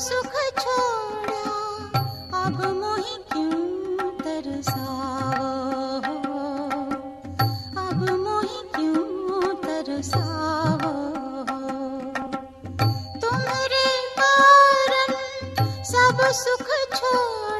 सुख छोड़ा अब मोहि क्यों तर् अब मोहि क्यों तरसावो? तुम्हारे कारण सब सुख छोडो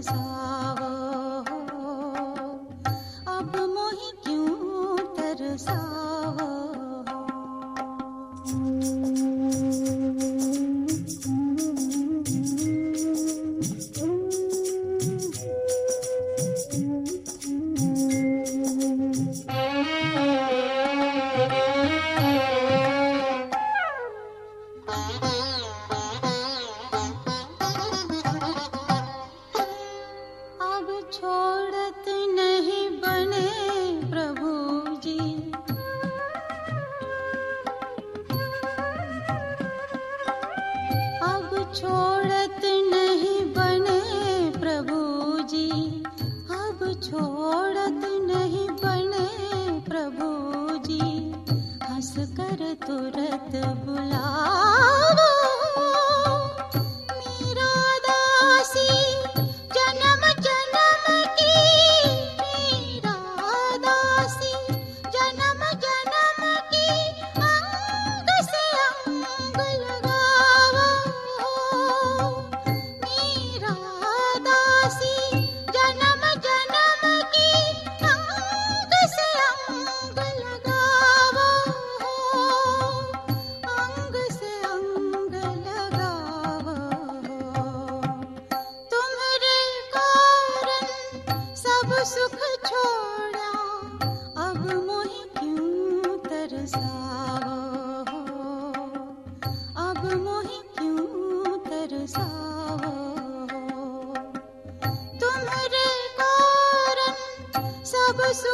तरसावो बने प्रभु जी। अब छोड़त नहीं बने प्रभु जी। अब छोड़त नहीं बने प्रभु जी। हंस कर तुरत बुलावो सुख छोड़ा अब मोहि क्यों तरसाओ अब मोहि क्यों तरसाओ तुम्हारे कारण सब सुख